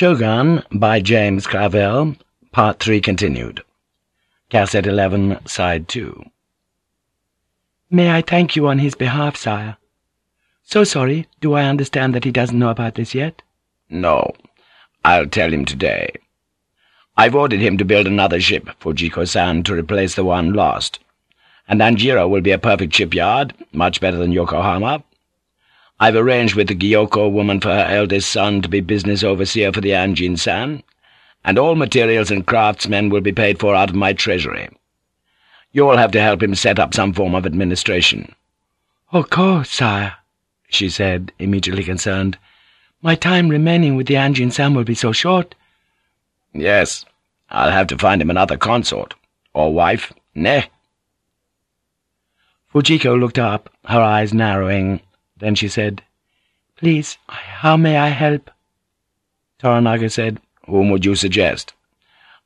Shogun by James Clavell, Part 3 continued. Cassette 11, Side 2. May I thank you on his behalf, sire? So sorry. Do I understand that he doesn't know about this yet? No. I'll tell him today. I've ordered him to build another ship, Fujiko-san, to replace the one lost. And Anjiro will be a perfect shipyard, much better than Yokohama. I've arranged with the Gyoko woman for her eldest son to be business overseer for the Anjin-san, and all materials and craftsmen will be paid for out of my treasury. You'll have to help him set up some form of administration. Of course, sire, she said, immediately concerned. My time remaining with the Anjin-san will be so short. Yes, I'll have to find him another consort, or wife, ne? Fujiko looked up, her eyes narrowing, then she said, Please, how may I help? Toranaga said, Whom would you suggest?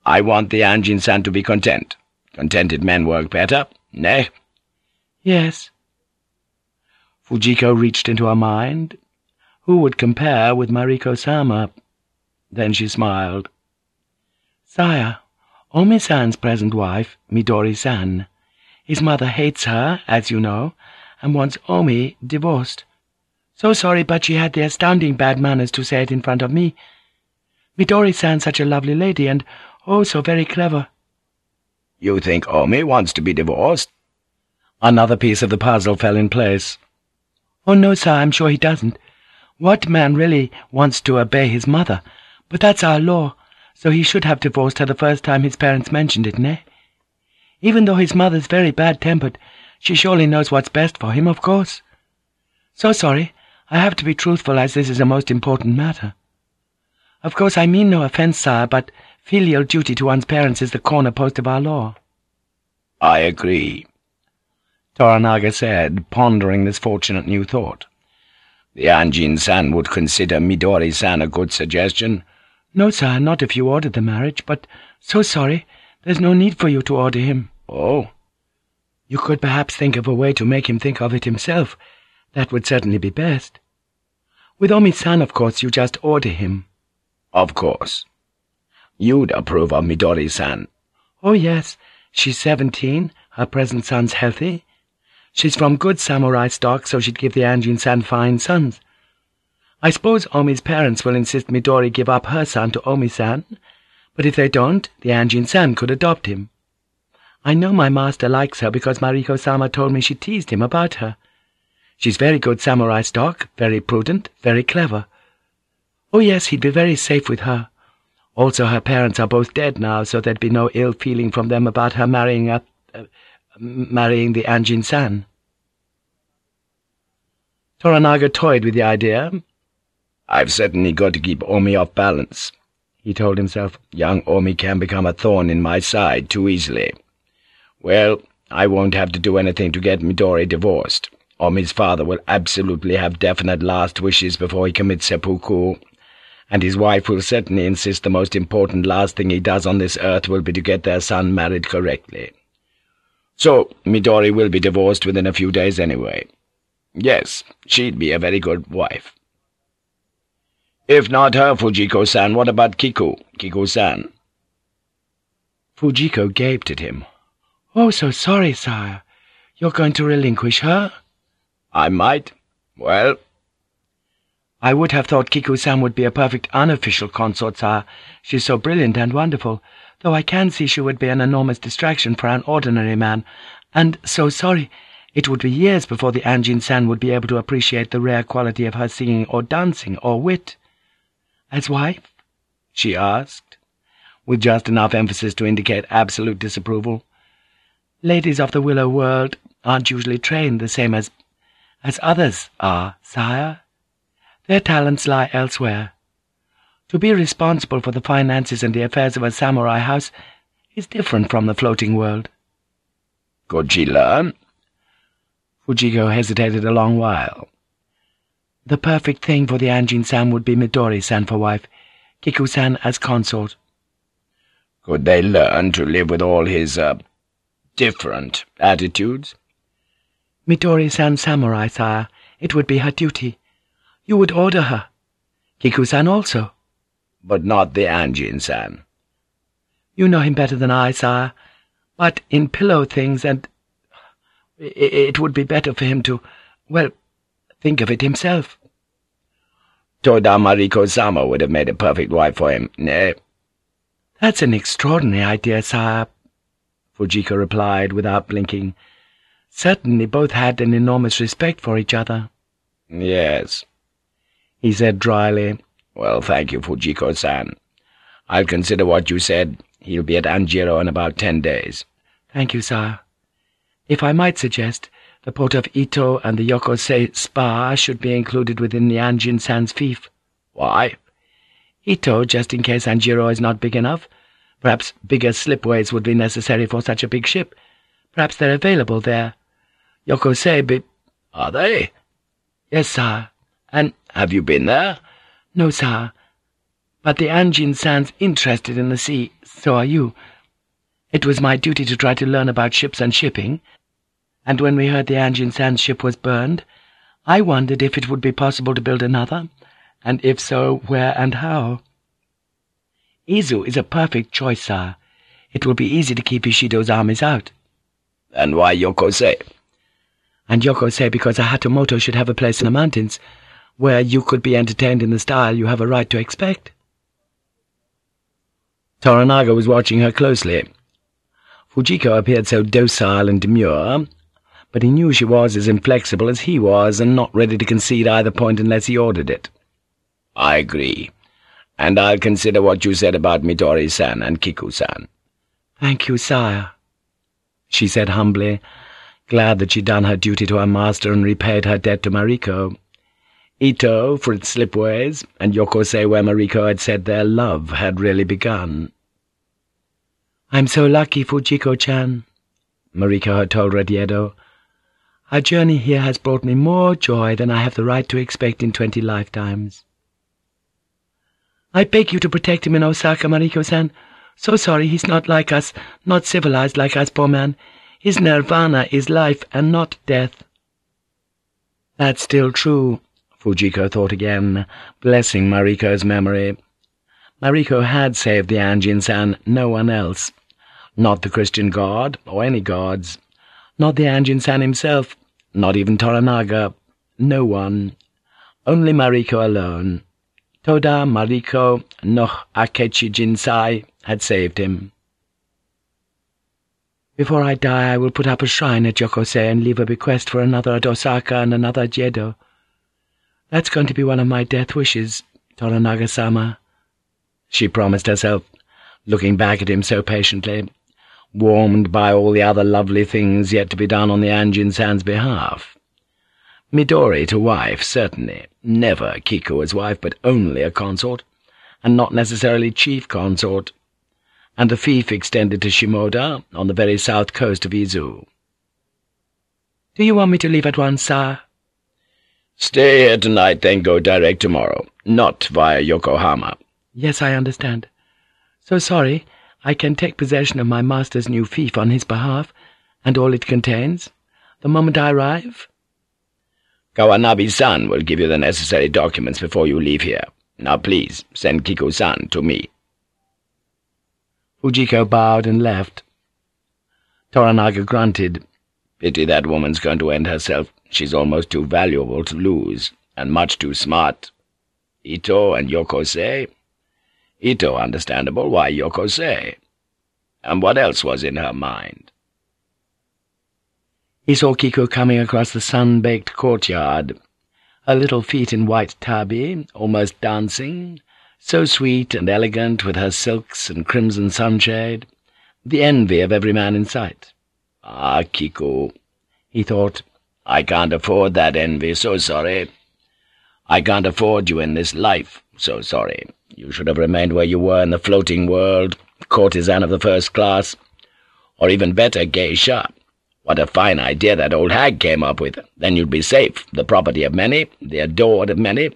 I want the Anjin-san to be content. Contented men work better, nay? Yes. Fujiko reached into her mind. Who would compare with Mariko-sama? Then she smiled. Sire, Omi-san's present wife, Midori-san. His mother hates her, as you know, and wants Omi divorced. So sorry, but she had the astounding bad manners to say it in front of me. Midori-san's such a lovely lady, and oh, so very clever. You think Omi wants to be divorced? Another piece of the puzzle fell in place. Oh, no, sir, I'm sure he doesn't. What man really wants to obey his mother? But that's our law, so he should have divorced her the first time his parents mentioned it, nay? Even though his mother's very bad-tempered, she surely knows what's best for him, of course. So sorry. I have to be truthful, as this is a most important matter. Of course, I mean no offence, sire, but filial duty to one's parents is the corner-post of our law. I agree, Toranaga said, pondering this fortunate new thought. The Anjin-san would consider Midori-san a good suggestion. No, sire, not if you ordered the marriage, but so sorry, there's no need for you to order him. Oh, you could perhaps think of a way to make him think of it himself. That would certainly be best. With Omi-san, of course, you just order him. Of course. You'd approve of Midori-san. Oh, yes. She's seventeen. Her present son's healthy. She's from good samurai stock, so she'd give the Anjin-san fine sons. I suppose Omi's parents will insist Midori give up her son to Omi-san, but if they don't, the Anjin-san could adopt him. I know my master likes her because Mariko-sama told me she teased him about her. She's very good samurai stock, very prudent, very clever. Oh, yes, he'd be very safe with her. Also, her parents are both dead now, so there'd be no ill feeling from them about her marrying a... Uh, marrying the Anjin-san. Toranaga toyed with the idea. I've certainly got to keep Omi off balance, he told himself. Young Omi can become a thorn in my side too easily. Well, I won't have to do anything to get Midori divorced. Omi's father will absolutely have definite last wishes before he commits seppuku, and his wife will certainly insist the most important last thing he does on this earth will be to get their son married correctly. So, Midori will be divorced within a few days anyway. Yes, she'd be a very good wife. If not her, Fujiko-san, what about Kiku, Kiku-san? Fujiko gaped at him. Oh, so sorry, sire. You're going to relinquish her? I might. Well... I would have thought Kiku-san would be a perfect unofficial consort, sire. She's so brilliant and wonderful, though I can see she would be an enormous distraction for an ordinary man. And so sorry. It would be years before the Anjin-san would be able to appreciate the rare quality of her singing or dancing or wit. As wife? she asked, with just enough emphasis to indicate absolute disapproval. Ladies of the Willow world aren't usually trained the same as as others are, sire. Their talents lie elsewhere. To be responsible for the finances and the affairs of a samurai house is different from the floating world. Could she learn? Fujiko hesitated a long while. The perfect thing for the Anjin-san would be Midori-san for wife, Kiku-san as consort. Could they learn to live with all his, uh, different attitudes? Midori-san samurai, sire. It would be her duty. You would order her. Kiku-san also. but not the Anjin-san. You know him better than I, sire. But in pillow things, and it would be better for him to, well, think of it himself. Toda Mariko-sama would have made a perfect wife for him, nay? That's an extraordinary idea, sire, Fujiko replied without blinking. Certainly both had an enormous respect for each other. Yes, he said dryly. Well, thank you, Fujiko-san. I'll consider what you said. He'll be at Anjiro in about ten days. Thank you, sire. If I might suggest, the port of Ito and the Yokosei Spa should be included within the Anjin San's fief. Why? Ito, just in case Anjiro is not big enough. Perhaps bigger slipways would be necessary for such a big ship. Perhaps they're available there. Yokosei be... Are they? Yes, sir. And have you been there? No, sir. But the Anjin San's interested in the sea, so are you. It was my duty to try to learn about ships and shipping, and when we heard the Anjin San's ship was burned, I wondered if it would be possible to build another, and if so, where and how. Izu is a perfect choice, sir. It will be easy to keep Ishido's armies out. And why Yokosei? And Yokosei because a Hatamoto should have a place in the mountains, where you could be entertained in the style you have a right to expect. Toranaga was watching her closely. Fujiko appeared so docile and demure, but he knew she was as inflexible as he was and not ready to concede either point unless he ordered it. I agree, and I'll consider what you said about Midori-san and Kiku-san. Thank you, sire, she said humbly, glad that she'd done her duty to her master and repaid her debt to Mariko. Ito for its slipways, and Yokosei where Mariko had said their love had really begun. I'm so lucky, Fujiko-chan, Mariko had told Rediedo. Our journey here has brought me more joy than I have the right to expect in twenty lifetimes. I beg you to protect him in Osaka, Mariko-san. So sorry he's not like us, not civilized like us, poor man. His nirvana is life and not death. That's still true, Fujiko thought again, blessing Mariko's memory. Mariko had saved the Anjin-san, no one else. Not the Christian god, or any gods. Not the Anjin-san himself, not even Toranaga. No one. Only Mariko alone. Toda Mariko no Akechi Jinsai had saved him. Before I die, I will put up a shrine at Yokosei and leave a bequest for another at Osaka and another at Yedo. That's going to be one of my death wishes, Toranaga-sama, she promised herself, looking back at him so patiently, warmed by all the other lovely things yet to be done on the Anjin-san's behalf. Midori to wife, certainly, never Kiku as wife, but only a consort, and not necessarily chief consort, and the fief extended to Shimoda, on the very south coast of Izu. "'Do you want me to leave at once, sir?' "'Stay here tonight, then go direct tomorrow, not via Yokohama.' "'Yes, I understand. So sorry. I can take possession of my master's new fief on his behalf, and all it contains, the moment I arrive?' Kawanabe-san will give you the necessary documents before you leave here. Now please, send Kiku-san to me.' Fujiko bowed and left. Toranaga grunted. Pity that woman's going to end herself. She's almost too valuable to lose, and much too smart. Ito and Yokosei? Ito understandable, why Yokosei? And what else was in her mind? He saw Kiku coming across the sun-baked courtyard, her little feet in white tabi, almost dancing, so sweet and elegant with her silks and crimson sunshade, the envy of every man in sight. Ah, Kiku, he thought, I can't afford that envy, so sorry. I can't afford you in this life, so sorry. You should have remained where you were in the floating world, courtesan of the first class, or even better, geisha. What a fine idea that old hag came up with. Then you'd be safe, the property of many, the adored of many,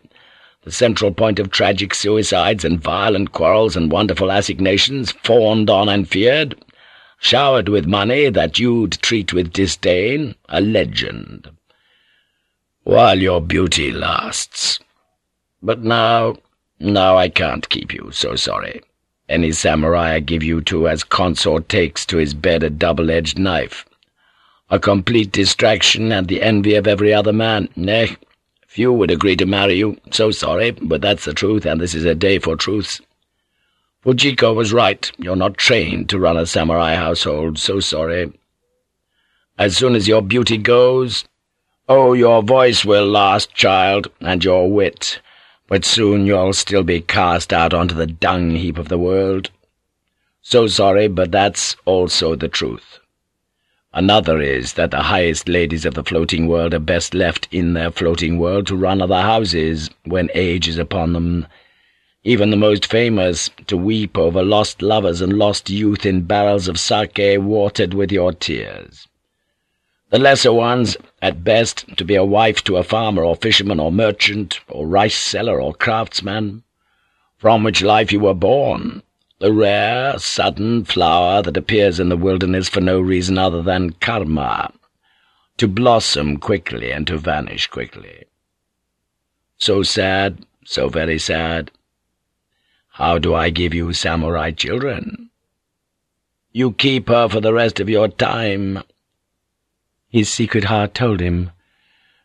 the central point of tragic suicides and violent quarrels and wonderful assignations, fawned on and feared, showered with money that you'd treat with disdain, a legend. While your beauty lasts. But now now I can't keep you, so sorry. Any samurai I give you to as consort takes to his bed a double-edged knife. A complete distraction and the envy of every other man. Nay, few would agree to marry you. So sorry, but that's the truth, and this is a day for truths. Fujiko was right. You're not trained to run a samurai household. So sorry. As soon as your beauty goes... Oh, your voice will last, child, and your wit but soon you'll still be cast out onto the dung heap of the world. So sorry, but that's also the truth. Another is that the highest ladies of the floating world are best left in their floating world to run other houses when age is upon them, even the most famous, to weep over lost lovers and lost youth in barrels of sake watered with your tears. The lesser ones, at best, to be a wife to a farmer or fisherman or merchant or rice seller or craftsman, from which life you were born, the rare, sudden flower that appears in the wilderness for no reason other than karma, to blossom quickly and to vanish quickly. So sad, so very sad. How do I give you samurai children? You keep her for the rest of your time, his secret heart told him.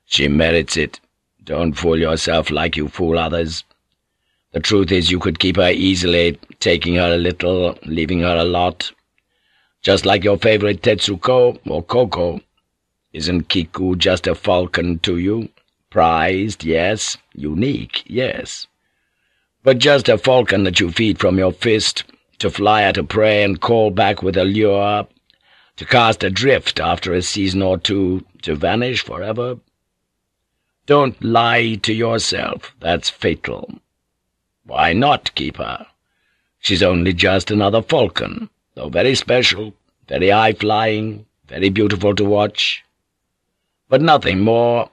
She merits it. Don't fool yourself like you fool others. The truth is you could keep her easily, taking her a little, leaving her a lot. Just like your favorite Tetsuko or Koko. Isn't Kiku just a falcon to you? Prized, yes. Unique, yes. But just a falcon that you feed from your fist, to fly at a prey and call back with a lure, to cast adrift after a season or two, to vanish forever. Don't lie to yourself, that's fatal. Why not keep her? She's only just another falcon, though very special, very high-flying, very beautiful to watch. But nothing more.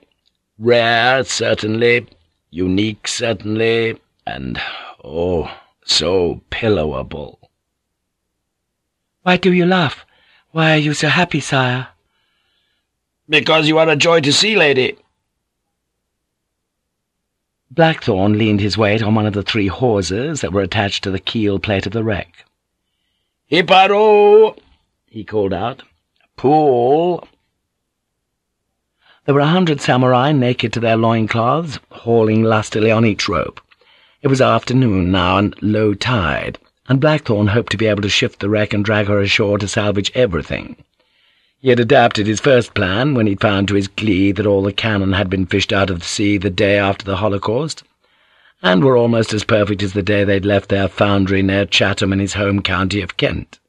Rare, certainly, unique, certainly, and, oh, so pillowable. Why do you laugh? Why are you so happy, sire? Because you are a joy to see, lady. Blackthorne leaned his weight on one of the three hawsers that were attached to the keel plate of the wreck. Hiparo! he called out. Pull! There were a hundred samurai naked to their loincloths, hauling lustily on each rope. It was afternoon now and low tide, and Blackthorne hoped to be able to shift the wreck and drag her ashore to salvage everything. He had adapted his first plan when he'd found to his glee that all the cannon had been fished out of the sea the day after the Holocaust, and were almost as perfect as the day they'd left their foundry near Chatham in his home county of Kent.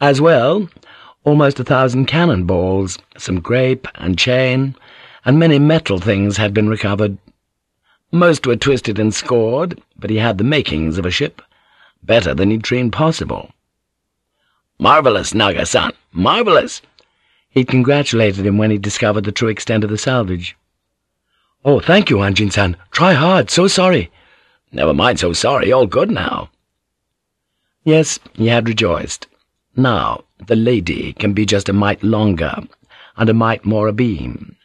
As well, almost a thousand cannon balls, some grape and chain, and many metal things had been recovered. Most were twisted and scored, but he had the makings of a ship, better than he'd dreamed possible. "'Marvellous, Naga-san! Marvellous!' He'd congratulated him when he discovered the true extent of the salvage. "'Oh, thank you, Anjin-san. Try hard. So sorry.' "'Never mind so sorry. All good now.' Yes, he had rejoiced. Now, the lady can be just a mite longer, and a mite more abeam,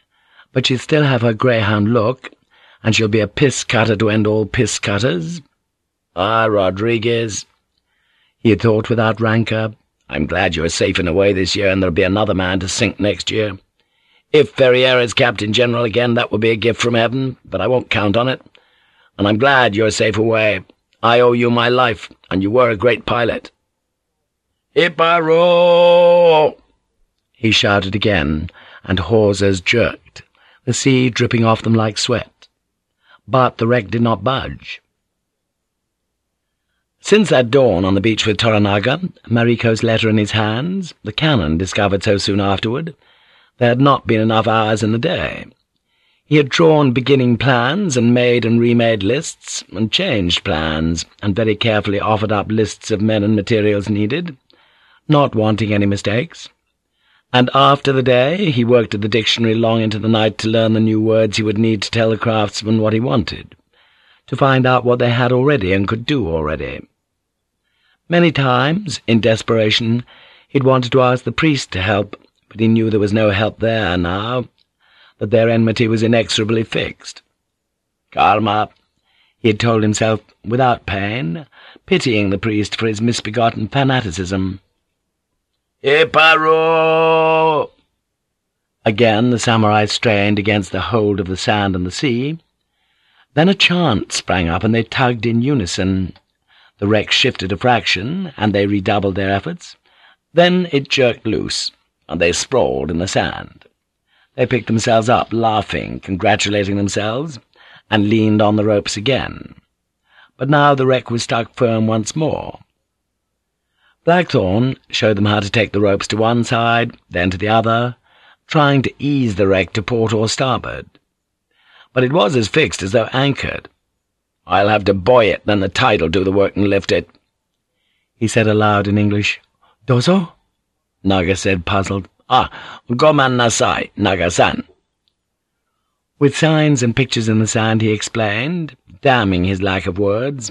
but she'll still have her greyhound look, and she'll be a piss-cutter to end all piss-cutters, Ah, Rodriguez, he had thought without rancour, I'm glad you're safe and away this year, and there'll be another man to sink next year. If Ferriera's Captain General again, that would be a gift from heaven, but I won't count on it. And I'm glad you're safe away. I owe you my life, and you were a great pilot. Hiparo! He shouted again, and hawsers jerked, the sea dripping off them like sweat. But the wreck did not budge. Since that dawn on the beach with Toranaga, Mariko's letter in his hands, the cannon discovered so soon afterward, there had not been enough hours in the day. He had drawn beginning plans and made and remade lists, and changed plans, and very carefully offered up lists of men and materials needed, not wanting any mistakes. And after the day, he worked at the dictionary long into the night to learn the new words he would need to tell the craftsmen what he wanted, to find out what they had already and could do already. Many times, in desperation, he'd wanted to ask the priest to help, but he knew there was no help there now, that their enmity was inexorably fixed. Karma. he had told himself without pain, pitying the priest for his misbegotten fanaticism. Iparo! Again the samurai strained against the hold of the sand and the sea. Then a chant sprang up, and they tugged in unison. The wreck shifted a fraction, and they redoubled their efforts. Then it jerked loose, and they sprawled in the sand. They picked themselves up, laughing, congratulating themselves, and leaned on the ropes again. But now the wreck was stuck firm once more. Blackthorne showed them how to take the ropes to one side, then to the other, trying to ease the wreck to port or starboard. But it was as fixed as though anchored. "'I'll have to buoy it, then the tide'll do the work and lift it,' he said aloud in English. "'Dozo?' Naga said, puzzled. "'Ah, gomen nasai, Naga-san.' With signs and pictures in the sand he explained, damning his lack of words,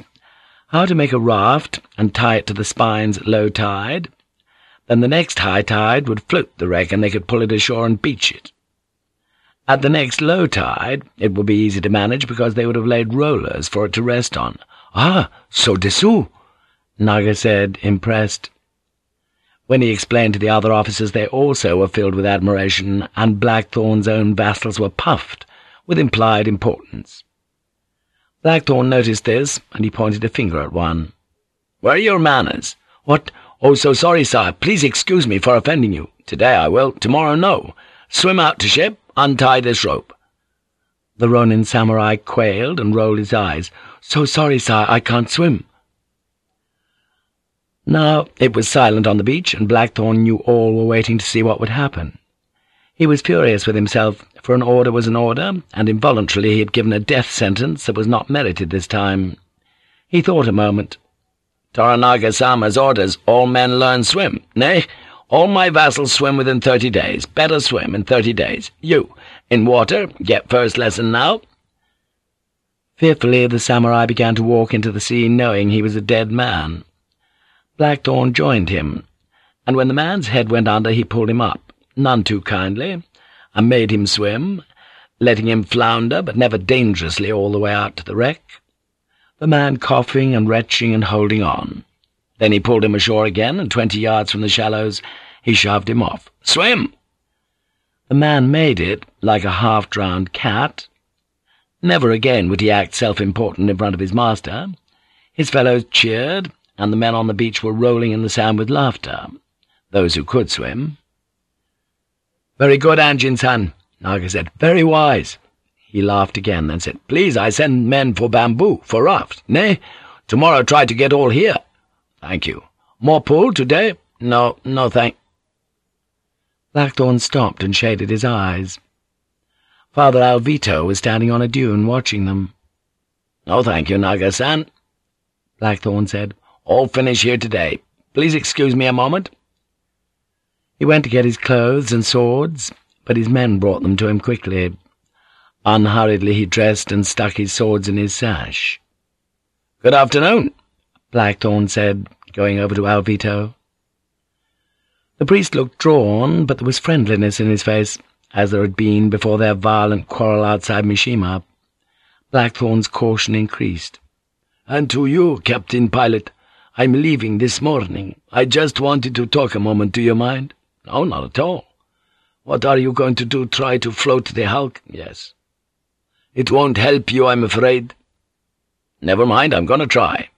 how to make a raft and tie it to the spines at low tide. Then the next high tide would float the wreck and they could pull it ashore and beach it. At the next low tide it would be easy to manage because they would have laid rollers for it to rest on. Ah, so desu, Naga said, impressed. When he explained to the other officers they also were filled with admiration, and Blackthorne's own vassals were puffed with implied importance. Blackthorne noticed this, and he pointed a finger at one. "'Where are your manners? What? Oh, so sorry, sir. Please excuse me for offending you. Today I will, tomorrow no. Swim out to ship, untie this rope.' The Ronin samurai quailed and rolled his eyes. "'So sorry, sir, I can't swim.' Now it was silent on the beach, and Blackthorne knew all were waiting to see what would happen. He was furious with himself, for an order was an order, and involuntarily he had given a death sentence that was not merited this time. He thought a moment. Toranaga-sama's orders, all men learn swim. Nay, all my vassals swim within thirty days. Better swim in thirty days. You, in water, get first lesson now.' Fearfully the samurai began to walk into the sea, knowing he was a dead man. Blackthorne joined him, and when the man's head went under he pulled him up none too kindly, and made him swim, letting him flounder, but never dangerously all the way out to the wreck, the man coughing and retching and holding on. Then he pulled him ashore again, and twenty yards from the shallows he shoved him off. "'Swim!' The man made it, like a half-drowned cat. Never again would he act self-important in front of his master. His fellows cheered, and the men on the beach were rolling in the sand with laughter, those who could swim. "'Very good, Anjin-san,' Naga said. "'Very wise.' He laughed again, then said, "'Please, I send men for bamboo, for raft. Nay, tomorrow try to get all here.' "'Thank you. More pull today?' "'No, no, thank—' Blackthorne stopped and shaded his eyes. Father Alvito was standing on a dune watching them. "'No, thank you, Naga-san,' Blackthorne said. "'All finish here today. Please excuse me a moment.' He went to get his clothes and swords, but his men brought them to him quickly. Unhurriedly he dressed and stuck his swords in his sash. "'Good afternoon,' Blackthorne said, going over to Alvito. The priest looked drawn, but there was friendliness in his face, as there had been before their violent quarrel outside Mishima. Blackthorne's caution increased. "'And to you, Captain Pilot, I'm leaving this morning. I just wanted to talk a moment, do you mind?' "'No, not at all.' "'What are you going to do, try to float the hulk?' "'Yes.' "'It won't help you, I'm afraid.' "'Never mind, I'm going to try.'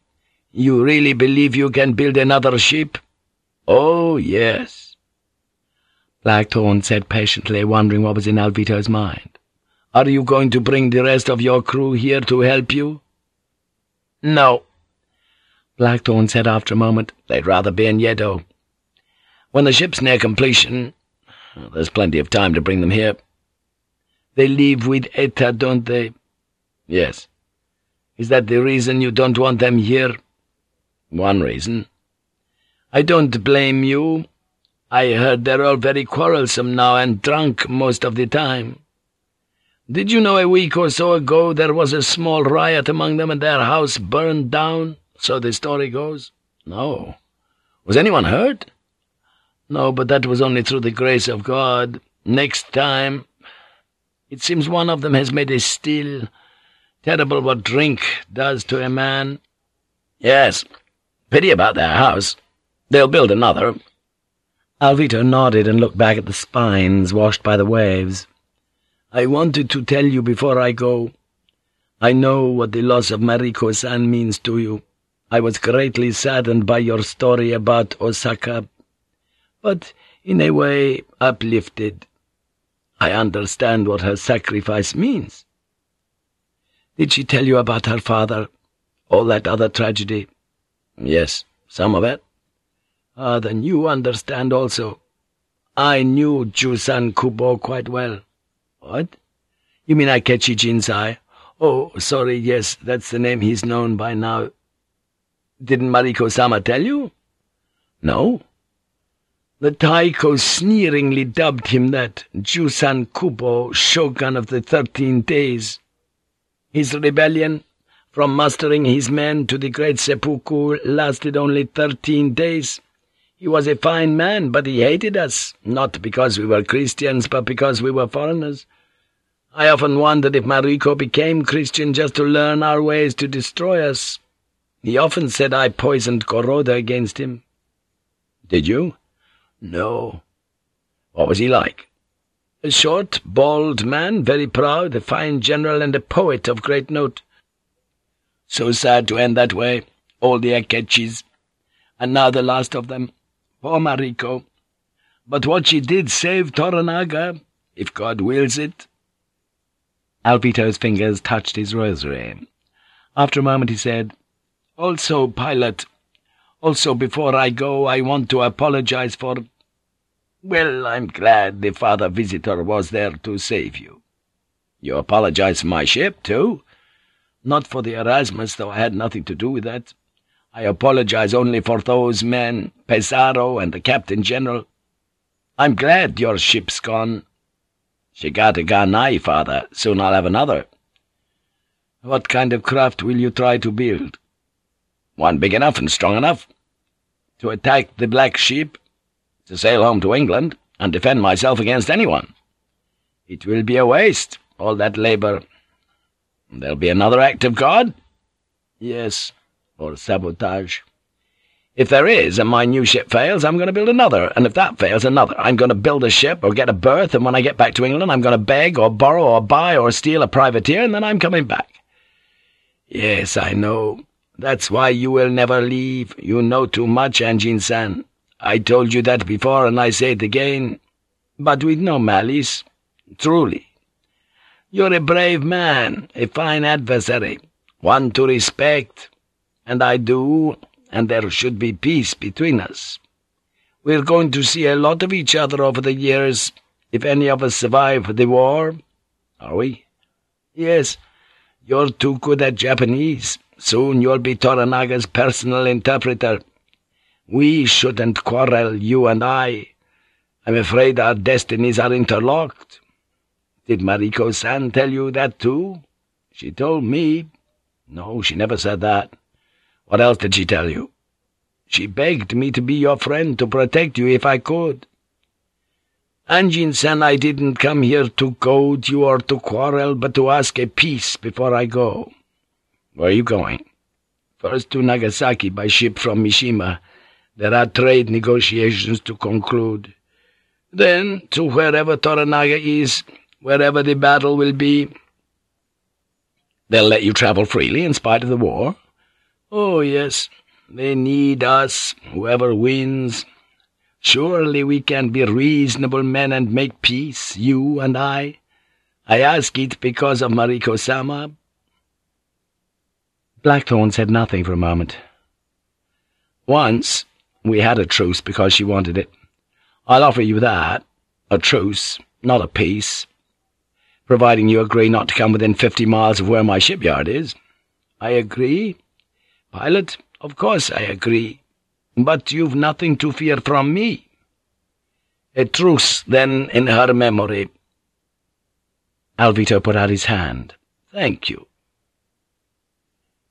"'You really believe you can build another ship?' "'Oh, yes.' Blackthorne said patiently, wondering what was in Alvito's mind. "'Are you going to bring the rest of your crew here to help you?' "'No.' Blackthorne said after a moment, "'They'd rather be in Yedo. When the ship's near completion, there's plenty of time to bring them here.' "'They leave with Eta, don't they?' "'Yes.' "'Is that the reason you don't want them here?' "'One reason.' "'I don't blame you. I heard they're all very quarrelsome now and drunk most of the time. Did you know a week or so ago there was a small riot among them and their house burned down, so the story goes?' "'No. Was anyone hurt?' "'No, but that was only through the grace of God. Next time... It seems one of them has made a still Terrible what drink does to a man. Yes. Pity about their house. They'll build another. Alvito nodded and looked back at the spines washed by the waves. I wanted to tell you before I go. I know what the loss of Mariko-san means to you. I was greatly saddened by your story about Osaka, but in a way uplifted. I understand what her sacrifice means. Did she tell you about her father? All that other tragedy? Yes, some of it. Ah, then you understand also. I knew Jusan Kubo quite well. What? You mean Akechi Jinsai? Oh, sorry, yes, that's the name he's known by now. Didn't Mariko-sama tell you? No. The Taiko sneeringly dubbed him that, Jusan Kubo, Shogun of the Thirteen Days. His rebellion, from mustering his men to the great seppuku, lasted only thirteen days. He was a fine man, but he hated us, not because we were Christians, but because we were foreigners. I often wondered if Mariko became Christian just to learn our ways to destroy us. He often said I poisoned Goroda against him. Did you? No. What was he like? A short, bald man, very proud, a fine general and a poet of great note. So sad to end that way, all the Akechis, and now the last of them. Poor Mariko. But what she did saved Toranaga, if God wills it. Alvito's fingers touched his rosary. After a moment he said, Also, pilot, also before I go I want to apologize for... Well, I'm glad the father visitor was there to save you. You apologize for my ship, too? Not for the Erasmus, though I had nothing to do with that. I apologize only for those men, Pesaro and the Captain General. I'm glad your ship's gone. She got a Ganai, father. Soon I'll have another. What kind of craft will you try to build? One big enough and strong enough. To attack the Black Ship? To sail home to England and defend myself against anyone. It will be a waste, all that labor. There'll be another act of God? Yes, or sabotage. If there is, and my new ship fails, I'm going to build another, and if that fails, another. I'm going to build a ship or get a berth, and when I get back to England, I'm going to beg or borrow or buy or steal a privateer, and then I'm coming back. Yes, I know. That's why you will never leave. You know too much, Anjin-san. I told you that before, and I say it again. But with no malice. Truly. You're a brave man, a fine adversary, one to respect, and I do, and there should be peace between us. We're going to see a lot of each other over the years, if any of us survive the war. Are we? Yes. You're too good at Japanese. Soon you'll be Toranaga's personal interpreter. We shouldn't quarrel, you and I. I'm afraid our destinies are interlocked. Did Mariko-san tell you that too? She told me. No, she never said that. What else did she tell you? She begged me to be your friend, to protect you if I could. Anjin-san, I didn't come here to goad you or to quarrel, but to ask a peace before I go. Where are you going? First to Nagasaki by ship from Mishima. There are trade negotiations to conclude. Then to wherever Toranaga is, wherever the battle will be. They'll let you travel freely in spite of the war? Oh, yes. They need us, whoever wins. Surely we can be reasonable men and make peace, you and I. I ask it because of Mariko-sama. Blackthorne said nothing for a moment. Once we had a truce because she wanted it. I'll offer you that. A truce, not a peace. Providing you agree not to come within fifty miles of where my shipyard is. I agree. Pilot, of course I agree. But you've nothing to fear from me. A truce, then, in her memory. Alvito put out his hand. Thank you.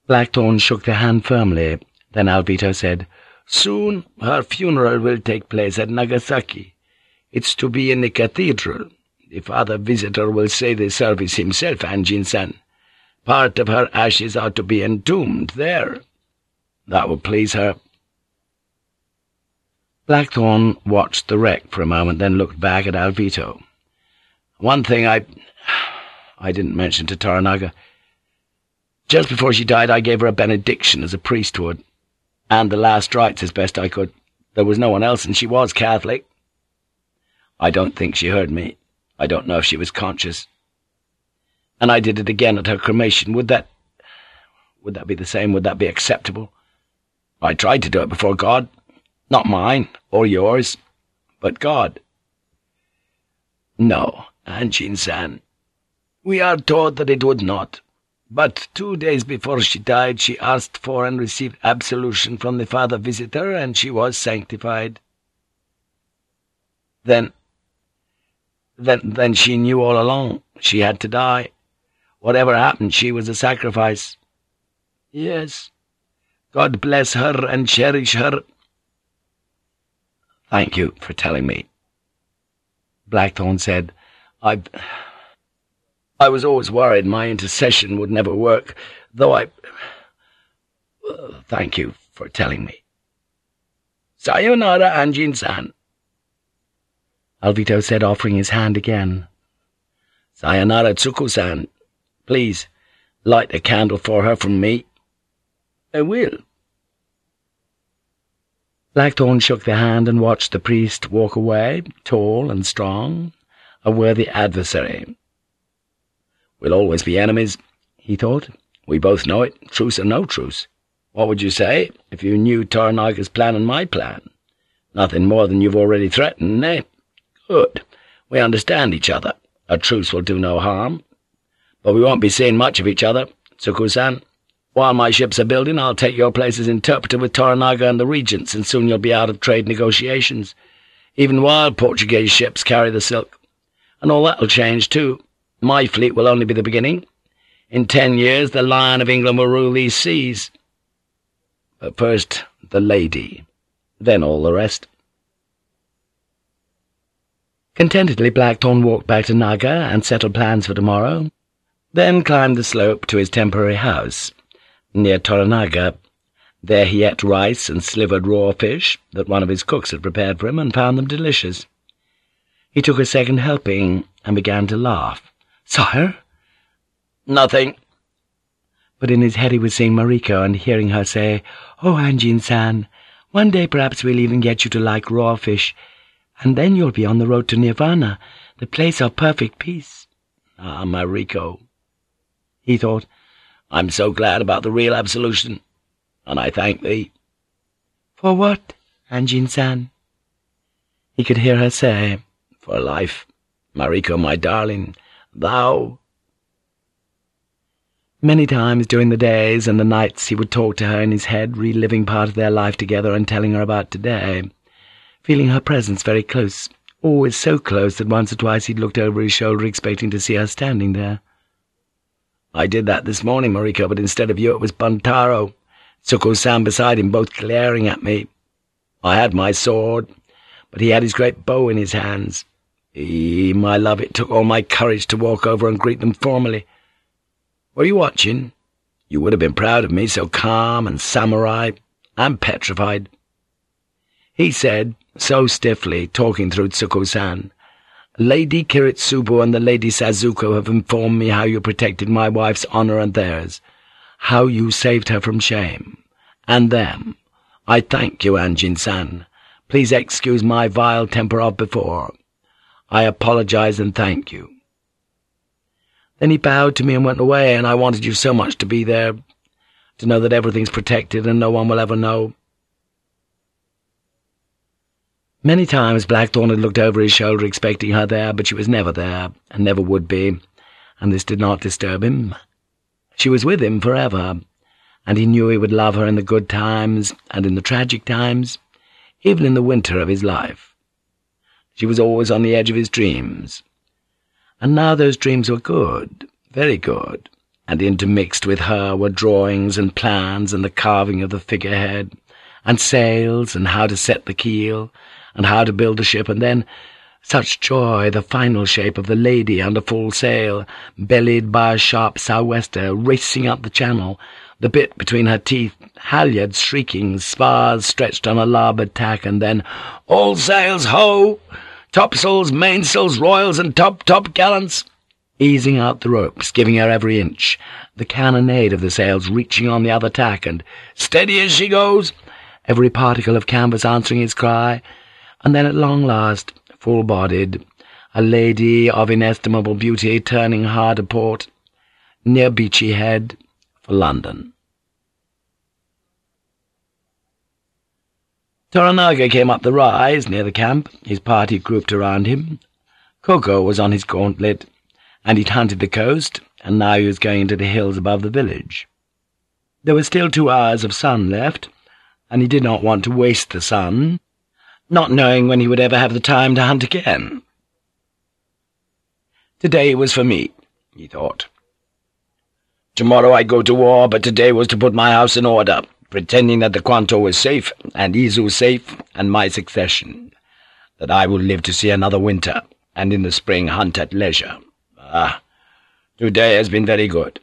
Blackthorne shook the hand firmly. Then Alvito said, Soon her funeral will take place at Nagasaki. It's to be in the cathedral. The father visitor will say the service himself, Anjin-san. Part of her ashes are to be entombed there. That will please her. Blackthorne watched the wreck for a moment, then looked back at Alvito. One thing I... I didn't mention to Toranaga. Just before she died, I gave her a benediction as a priest would, and the last rites as best I could. There was no one else, and she was Catholic. I don't think she heard me. I don't know if she was conscious. And I did it again at her cremation. Would that... would that be the same? Would that be acceptable? I tried to do it before God. Not mine, or yours, but God. No, Anjin-san. We are told that it would not. But two days before she died, she asked for and received absolution from the Father Visitor, and she was sanctified. Then then, then she knew all along she had to die. Whatever happened, she was a sacrifice. Yes. God bless her and cherish her. Thank you for telling me. Blackthorne said, I... I was always worried my intercession would never work, though I... Thank you for telling me. Sayonara, Anjin-san. Alvito said, offering his hand again. Sayonara, Tsuku-san. Please, light a candle for her from me. I will. Blackthorne shook the hand and watched the priest walk away, tall and strong, a worthy adversary. We'll always be enemies, he thought. We both know it, truce or no truce. What would you say if you knew Toranaga's plan and my plan? Nothing more than you've already threatened, eh? Good. We understand each other. A truce will do no harm. But we won't be seeing much of each other, Tsuku-san. While my ships are building, I'll take your place as interpreter with Toranaga and the regents, and soon you'll be out of trade negotiations, even while Portuguese ships carry the silk. And all that'll change, too. My fleet will only be the beginning. In ten years, the Lion of England will rule these seas. But first, the lady, then all the rest. Contentedly, Blackthorne walked back to Naga and settled plans for tomorrow, then climbed the slope to his temporary house. Near Toranaga, there he ate rice and slivered raw fish that one of his cooks had prepared for him and found them delicious. He took a second helping and began to laugh. "'Sire?' "'Nothing.' But in his head he was seeing Mariko and hearing her say, "'Oh, Anjin-san, one day perhaps we'll even get you to like raw fish, and then you'll be on the road to Nirvana, the place of perfect peace. Ah, Mariko, he thought, I'm so glad about the real absolution, and I thank thee. For what, Anjin-san? He could hear her say, For life, Mariko, my darling, thou... Many times during the days and the nights he would talk to her in his head, reliving part of their life together and telling her about today feeling her presence very close, always so close that once or twice he'd looked over his shoulder expecting to see her standing there. I did that this morning, Mariko, but instead of you it was Buntaro, Tsuku-san beside him, both glaring at me. I had my sword, but he had his great bow in his hands. Eee, my love, it took all my courage to walk over and greet them formally. Were you watching? You would have been proud of me, so calm and samurai. I'm petrified. He said, so stiffly, talking through Tsuku-san, Lady Kiritsubo and the Lady Sazuko have informed me how you protected my wife's honor and theirs, how you saved her from shame, and them. I thank you, Anjin-san. Please excuse my vile temper of before. I apologize and thank you. Then he bowed to me and went away, and I wanted you so much to be there, to know that everything's protected and no one will ever know. Many times Blackthorne had looked over his shoulder expecting her there, but she was never there, and never would be, and this did not disturb him. She was with him forever, and he knew he would love her in the good times and in the tragic times, even in the winter of his life. She was always on the edge of his dreams. And now those dreams were good, very good, and intermixed with her were drawings and plans and the carving of the figurehead, and sails and how to set the keel, and how to build a ship, and then, Such joy, the final shape of the lady under full sail, bellied by a sharp sou'wester, racing up the channel, the bit between her teeth, halyards shrieking, spars stretched on a larboard tack, and then, "'All sails, ho! Topsails, mainsails, royals, and top-top-gallants!' easing out the ropes, giving her every inch, the cannonade of the sails reaching on the other tack, and "'Steady as she goes!' every particle of canvas answering his cry, and then at long last full-bodied, a lady of inestimable beauty turning hard a port, near Beachy Head, for London. Toranaga came up the rise near the camp, his party grouped around him. Kogo was on his gauntlet, and he'd hunted the coast, and now he was going into the hills above the village. There were still two hours of sun left, and he did not want to waste the sun, not knowing when he would ever have the time to hunt again. Today was for me, he thought. Tomorrow I go to war, but today was to put my house in order, pretending that the Kwanto was safe, and Izu safe, and my succession, that I will live to see another winter, and in the spring hunt at leisure. Ah, today has been very good.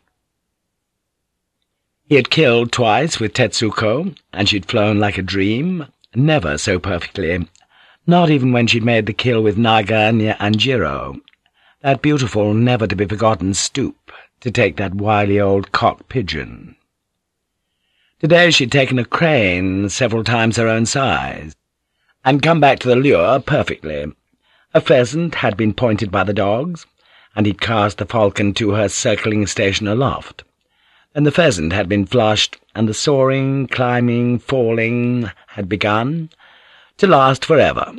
He had killed twice with Tetsuko, and she'd flown like a dream, Never so perfectly. Not even when she'd made the kill with Naga near Anjiro. That beautiful, never-to-be-forgotten stoop to take that wily old cock pigeon. Today she'd taken a crane several times her own size, and come back to the lure perfectly. A pheasant had been pointed by the dogs, and he'd cast the falcon to her circling station aloft and the pheasant had been flushed, and the soaring, climbing, falling had begun, to last forever,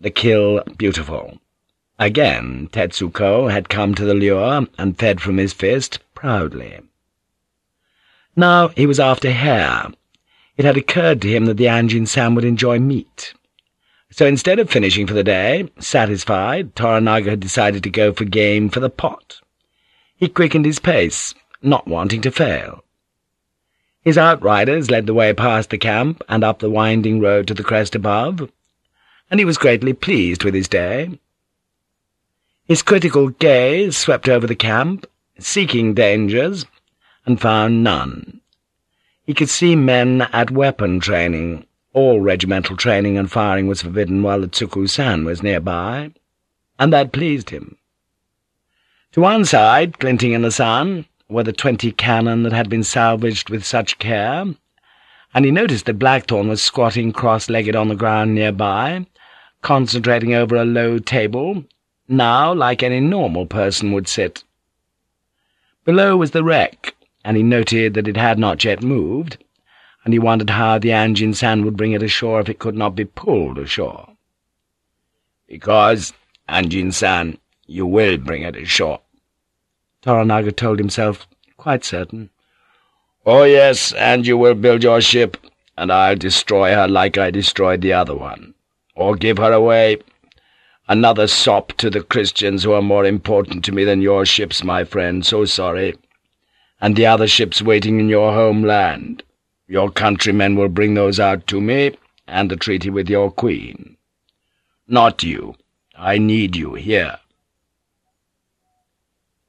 the kill beautiful. Again Tetsuko had come to the lure and fed from his fist proudly. Now he was after hare. It had occurred to him that the Anjin-san would enjoy meat. So instead of finishing for the day, satisfied, Toranaga had decided to go for game for the pot. He quickened his pace, not wanting to fail. His outriders led the way past the camp and up the winding road to the crest above, and he was greatly pleased with his day. His critical gaze swept over the camp, seeking dangers, and found none. He could see men at weapon training. All regimental training and firing was forbidden while the Tsukku-san was nearby, and that pleased him. To one side, glinting in the sun, were the twenty cannon that had been salvaged with such care, and he noticed that Blackthorne was squatting cross-legged on the ground nearby, concentrating over a low table, now like any normal person would sit. Below was the wreck, and he noted that it had not yet moved, and he wondered how the Anjin-san would bring it ashore if it could not be pulled ashore. "'Because, Anjin-san, you will bring it ashore,' Toranaga told himself, quite certain. "'Oh, yes, and you will build your ship, and I'll destroy her like I destroyed the other one. Or give her away. Another sop to the Christians who are more important to me than your ships, my friend, so sorry. And the other ships waiting in your homeland. Your countrymen will bring those out to me, and the treaty with your queen. Not you. I need you here.'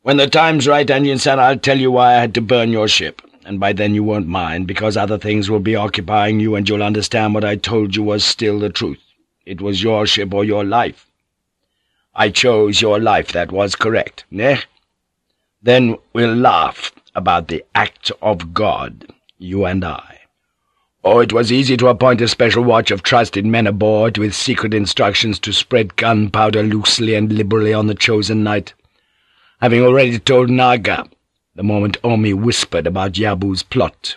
When the time's right, Anjin-san, I'll tell you why I had to burn your ship, and by then you won't mind, because other things will be occupying you, and you'll understand what I told you was still the truth. It was your ship or your life. I chose your life, that was correct, ne? Then we'll laugh about the act of God, you and I. Oh, it was easy to appoint a special watch of trusted men aboard with secret instructions to spread gunpowder loosely and liberally on the chosen night having already told Naga, the moment Omi whispered about Yabu's plot,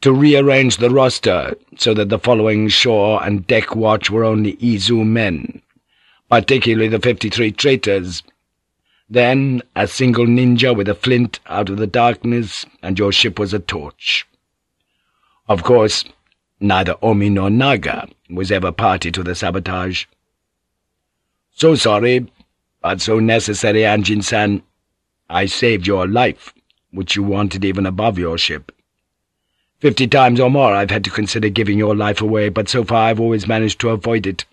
to rearrange the roster so that the following shore and deck watch were only Izu men, particularly the fifty-three traitors. Then a single ninja with a flint out of the darkness, and your ship was a torch. Of course, neither Omi nor Naga was ever party to the sabotage. So sorry, but so necessary, Anjin-san. I saved your life, which you wanted even above your ship. Fifty times or more I've had to consider giving your life away, but so far I've always managed to avoid it.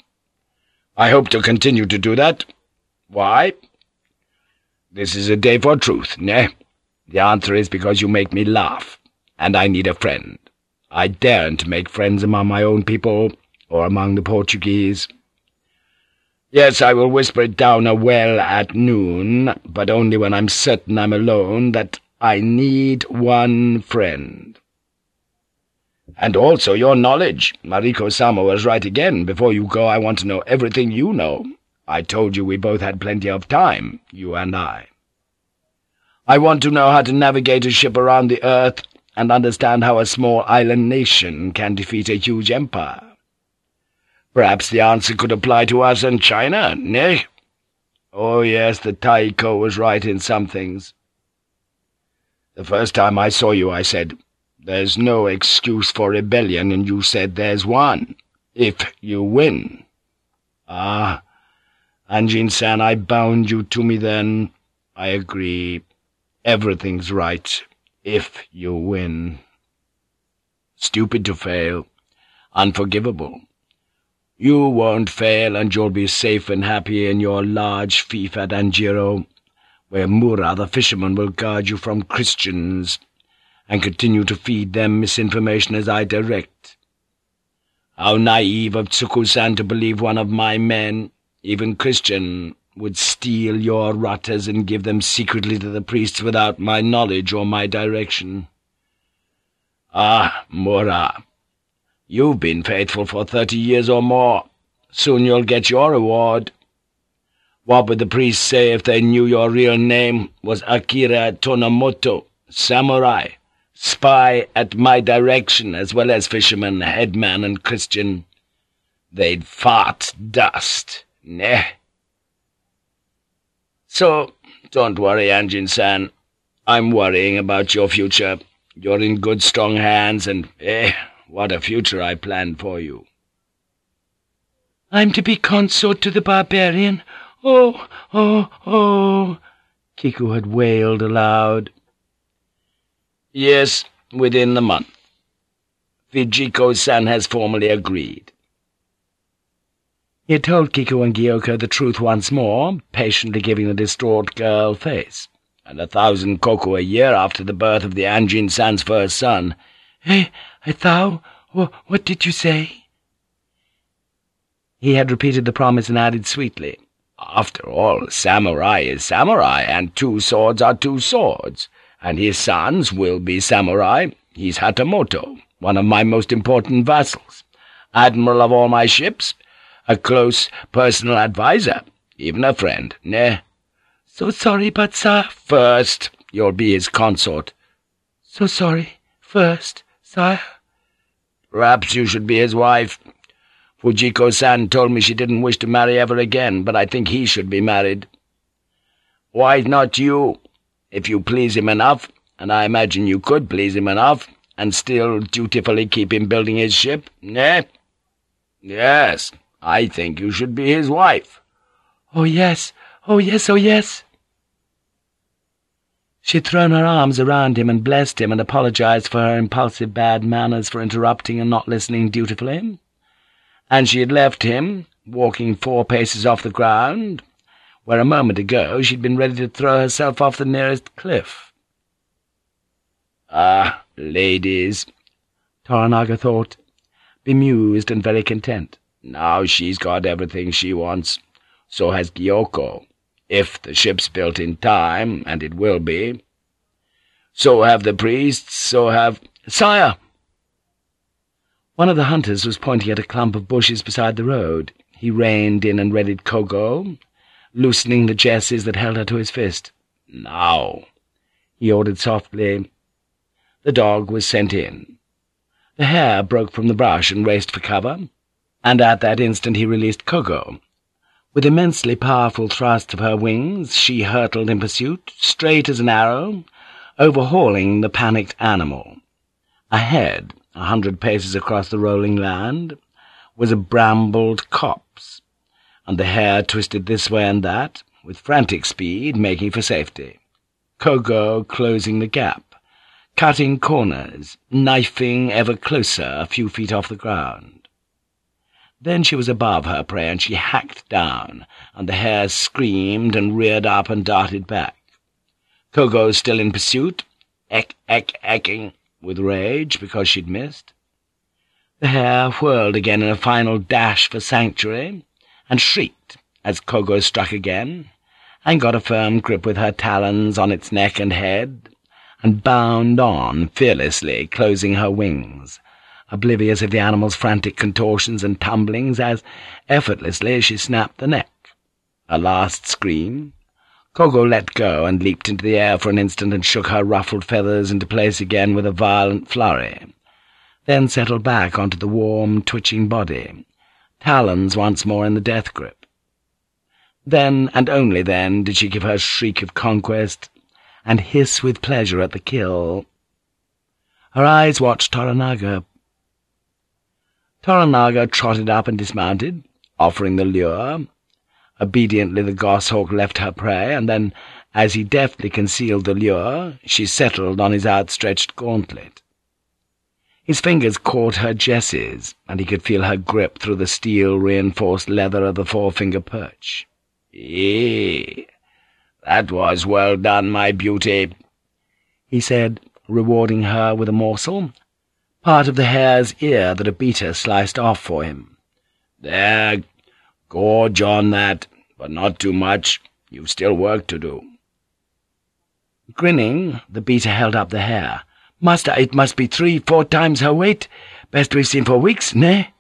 I hope to continue to do that. Why? This is a day for truth, ne? The answer is because you make me laugh, and I need a friend. I daren't make friends among my own people, or among the Portuguese. Yes, I will whisper it down a well at noon, but only when I'm certain I'm alone, that I need one friend. And also your knowledge. Mariko Sama was right again. Before you go, I want to know everything you know. I told you we both had plenty of time, you and I. I want to know how to navigate a ship around the earth and understand how a small island nation can defeat a huge empire. Perhaps the answer could apply to us and China, nay? Oh, yes, the Taiko was right in some things. The first time I saw you, I said, There's no excuse for rebellion, and you said there's one, if you win. Ah, Anjin-san, I bound you to me then. I agree. Everything's right, if you win. Stupid to fail. Unforgivable. You won't fail, and you'll be safe and happy in your large fief at Anjiro, where Mura the fisherman will guard you from Christians, and continue to feed them misinformation as I direct. How naive of Tsukku-san to believe one of my men, even Christian, would steal your rutters and give them secretly to the priests without my knowledge or my direction. Ah, Mura, You've been faithful for thirty years or more. Soon you'll get your reward. What would the priests say if they knew your real name was Akira Tonomoto, samurai, spy at my direction, as well as fisherman, headman, and Christian? They'd fart dust, neh? So, don't worry, Anjin-san. I'm worrying about your future. You're in good, strong hands, and, eh, what a future I planned for you. I'm to be consort to the barbarian. Oh, oh, oh! Kiku had wailed aloud. Yes, within the month. Fujiko-san has formally agreed. He had told Kiku and Gyoko the truth once more, patiently giving the distraught girl face. And a thousand koku a year after the birth of the Anjin-san's first son, Hey, I thou, what did you say? He had repeated the promise and added sweetly, After all, samurai is samurai, and two swords are two swords, and his sons will be samurai. He's Hatamoto, one of my most important vassals, admiral of all my ships, a close personal adviser, even a friend, ne? So sorry, but, sir— First, you'll be his consort. So sorry. First, sire? Perhaps you should be his wife. Fujiko-san told me she didn't wish to marry ever again, but I think he should be married. Why not you? If you please him enough, and I imagine you could please him enough, and still dutifully keep him building his ship, eh? Yes, I think you should be his wife. Oh, yes, oh, yes, oh, yes. She had thrown her arms around him and blessed him and apologized for her impulsive bad manners for interrupting and not listening dutifully. And she had left him, walking four paces off the ground, where a moment ago she'd been ready to throw herself off the nearest cliff. Ah, ladies, Toranaga thought, bemused and very content. Now she's got everything she wants. So has Gyoko if the ship's built in time, and it will be. So have the priests, so have— Sire! One of the hunters was pointing at a clump of bushes beside the road. He reined in and readied Kogo, loosening the jesses that held her to his fist. Now, he ordered softly. The dog was sent in. The hare broke from the brush and raced for cover, and at that instant he released Kogo, with immensely powerful thrusts of her wings, she hurtled in pursuit, straight as an arrow, overhauling the panicked animal. Ahead, a hundred paces across the rolling land, was a brambled copse, and the hare twisted this way and that, with frantic speed, making for safety. Kogo closing the gap, cutting corners, knifing ever closer a few feet off the ground. Then she was above her prey, and she hacked down, and the hare screamed and reared up and darted back. Kogo still in pursuit, eck, eck, ecking with rage because she'd missed. The hare whirled again in a final dash for sanctuary, and shrieked as Kogo struck again, and got a firm grip with her talons on its neck and head, and bound on fearlessly, closing her wings, oblivious of the animal's frantic contortions and tumblings as effortlessly she snapped the neck. A last scream. Kogo let go and leaped into the air for an instant and shook her ruffled feathers into place again with a violent flurry then settled back onto the warm, twitching body, talons once more in the death grip. Then, and only then, did she give her shriek of conquest, and hiss with pleasure at the kill. Her eyes watched Toranaga. Toranaga trotted up and dismounted, offering the lure. Obediently the goshawk left her prey, and then, as he deftly concealed the lure, she settled on his outstretched gauntlet. His fingers caught her jesses, and he could feel her grip through the steel-reinforced leather of the forefinger perch. "Eh, that was well done, my beauty," he said, rewarding her with a morsel, part of the hare's ear that a beater sliced off for him. "There, gorge on that, but not too much. You've still work to do." Grinning, the beater held up the hare. Master, it must be three, four times her weight. Best we've seen for weeks, nay?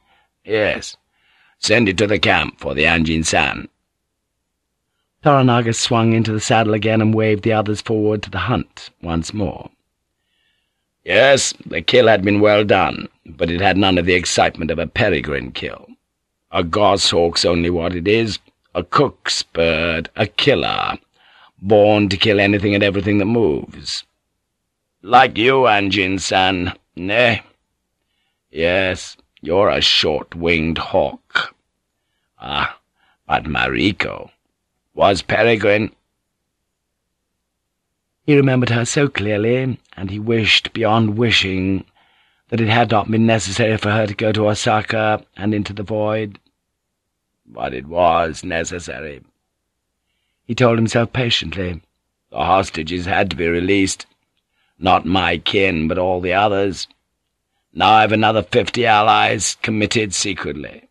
Yes. Send it to the camp for the Anjin-san. Toranaga swung into the saddle again and waved the others forward to the hunt once more. Yes, the kill had been well done, but it had none of the excitement of a peregrine kill. A goshawk's only what it is, a cook's bird, a killer, born to kill anything and everything that moves. Like you, Anjin-san, nay. Yes, you're a short-winged hawk. Ah, but Mariko was Peregrine. He remembered her so clearly, and he wished beyond wishing that it had not been necessary for her to go to Osaka and into the void. But it was necessary. He told himself patiently. The hostages had to be released. Not my kin, but all the others. Now I've another fifty allies committed secretly.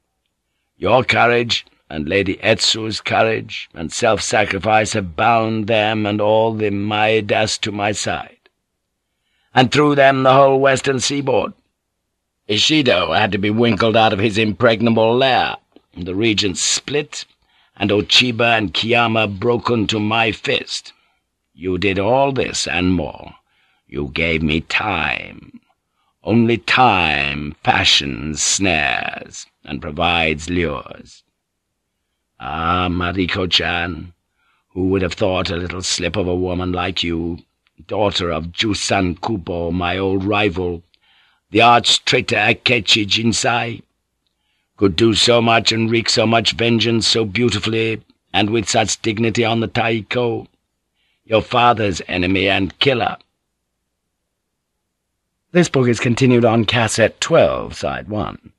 Your courage, and Lady Etsu's courage, and self-sacrifice have bound them and all the Maedas to my side. And through them the whole western seaboard. Ishido had to be winkled out of his impregnable lair, the regent split, and Ochiba and Kiyama broken to my fist. You did all this and more. You gave me time. Only time fashions snares and provides lures. Ah, Mariko-chan, who would have thought a little slip of a woman like you, daughter of Jusan Kupo, my old rival, the arch-traitor Akechi Jinsai, could do so much and wreak so much vengeance so beautifully and with such dignity on the Taiko, your father's enemy and killer.' This book is continued on cassette 12, side 1.